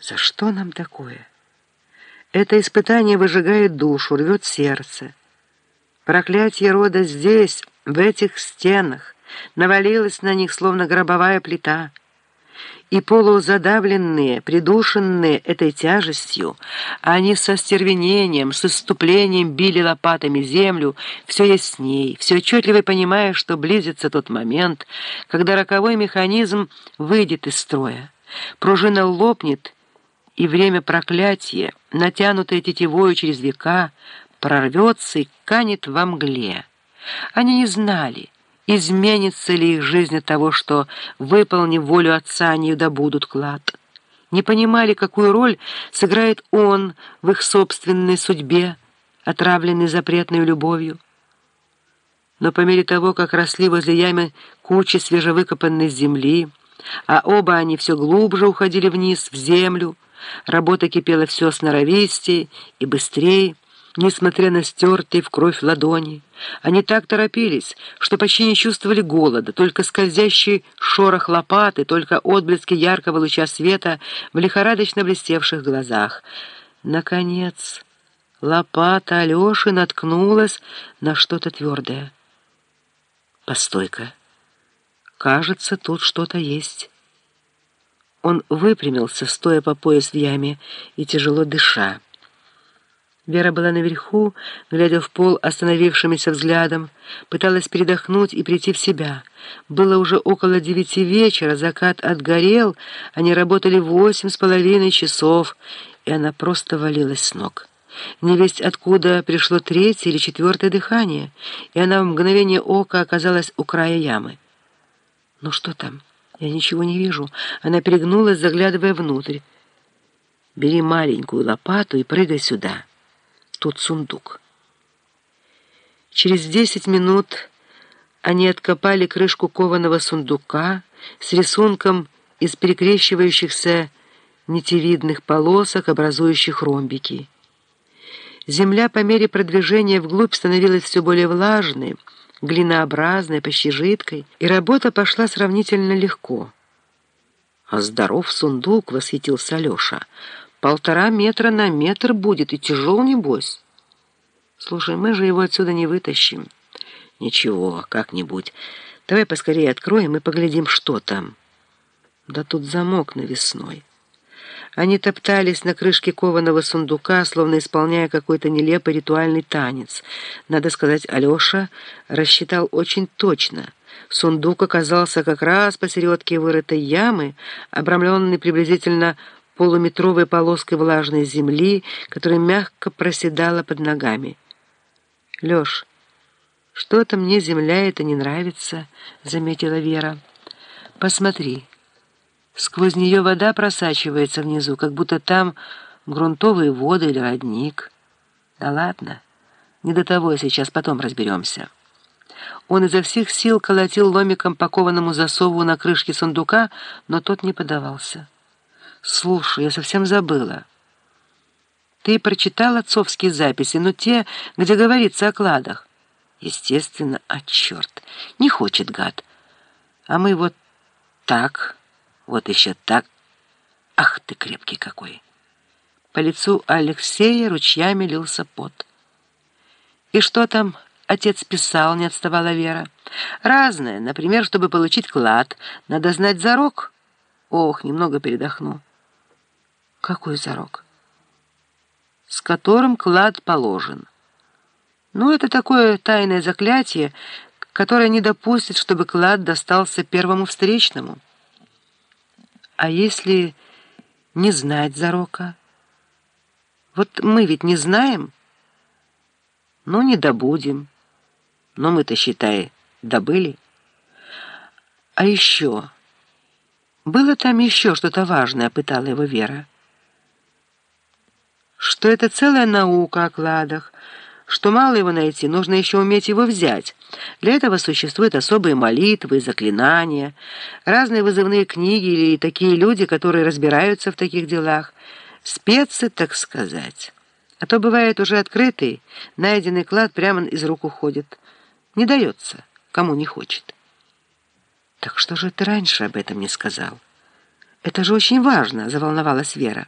За что нам такое? Это испытание выжигает душу, рвет сердце. Проклятие рода здесь, в этих стенах, навалилось на них, словно гробовая плита. И полузадавленные, придушенные этой тяжестью, они со стервенением, с иступлением били лопатами землю, все ясней, все отчетливо понимая, что близится тот момент, когда роковой механизм выйдет из строя. Пружина лопнет, и время проклятия, натянутое тетивою через века, прорвется и канет во мгле. Они не знали, изменится ли их жизнь от того, что, выполнив волю отца, они добудут клад. Не понимали, какую роль сыграет он в их собственной судьбе, отравленный запретной любовью. Но по мере того, как росли возле ямы кучи свежевыкопанной земли, а оба они все глубже уходили вниз, в землю, Работа кипела все сноровистее и быстрее, несмотря на стертые в кровь ладони. Они так торопились, что почти не чувствовали голода, только скользящий шорох лопаты, только отблески яркого луча света в лихорадочно блестевших глазах. Наконец, лопата Алеши наткнулась на что-то твердое. «Постой-ка! Кажется, тут что-то есть». Он выпрямился, стоя по пояс в яме и тяжело дыша. Вера была наверху, глядя в пол остановившимся взглядом, пыталась передохнуть и прийти в себя. Было уже около девяти вечера, закат отгорел, они работали восемь с половиной часов, и она просто валилась с ног. Невесть откуда пришло третье или четвертое дыхание, и она в мгновение ока оказалась у края ямы. «Ну что там?» Я ничего не вижу. Она перегнулась, заглядывая внутрь. Бери маленькую лопату и прыгай сюда. Тут сундук. Через десять минут они откопали крышку кованого сундука с рисунком из перекрещивающихся нитевидных полосок, образующих ромбики. Земля по мере продвижения вглубь становилась все более влажной, глинообразной, почти жидкой, и работа пошла сравнительно легко. «А здоров сундук!» — восхитился Алеша. «Полтора метра на метр будет, и тяжел, небось». «Слушай, мы же его отсюда не вытащим». «Ничего, как-нибудь. Давай поскорее откроем и поглядим, что там». «Да тут замок навесной». Они топтались на крышке кованого сундука, словно исполняя какой-то нелепый ритуальный танец. Надо сказать, Алеша рассчитал очень точно. Сундук оказался как раз посередке вырытой ямы, обрамленной приблизительно полуметровой полоской влажной земли, которая мягко проседала под ногами. «Леш, что-то мне земля эта не нравится», — заметила Вера. «Посмотри». Сквозь нее вода просачивается внизу, как будто там грунтовые воды или родник. Да ладно, не до того сейчас, потом разберемся. Он изо всех сил колотил ломиком по кованому засову на крышке сундука, но тот не подавался. «Слушай, я совсем забыла. Ты прочитал отцовские записи, но те, где говорится о кладах?» «Естественно, а черт, не хочет гад. А мы вот так...» Вот еще так. Ах ты крепкий какой! По лицу Алексея ручьями лился пот. И что там отец писал, не отставала Вера? Разное. Например, чтобы получить клад, надо знать зарок. Ох, немного передохну. Какой зарок? С которым клад положен. Ну, это такое тайное заклятие, которое не допустит, чтобы клад достался первому встречному. А если не знать зарока? Вот мы ведь не знаем. Ну, не добудем. Но мы-то, считай, добыли. А еще... Было там еще что-то важное, пытала его Вера. Что это целая наука о кладах, что мало его найти, нужно еще уметь его взять. Для этого существуют особые молитвы заклинания, разные вызывные книги или такие люди, которые разбираются в таких делах. Спецы, так сказать. А то бывает уже открытый, найденный клад прямо из рук уходит. Не дается, кому не хочет. Так что же ты раньше об этом не сказал? Это же очень важно, заволновалась Вера.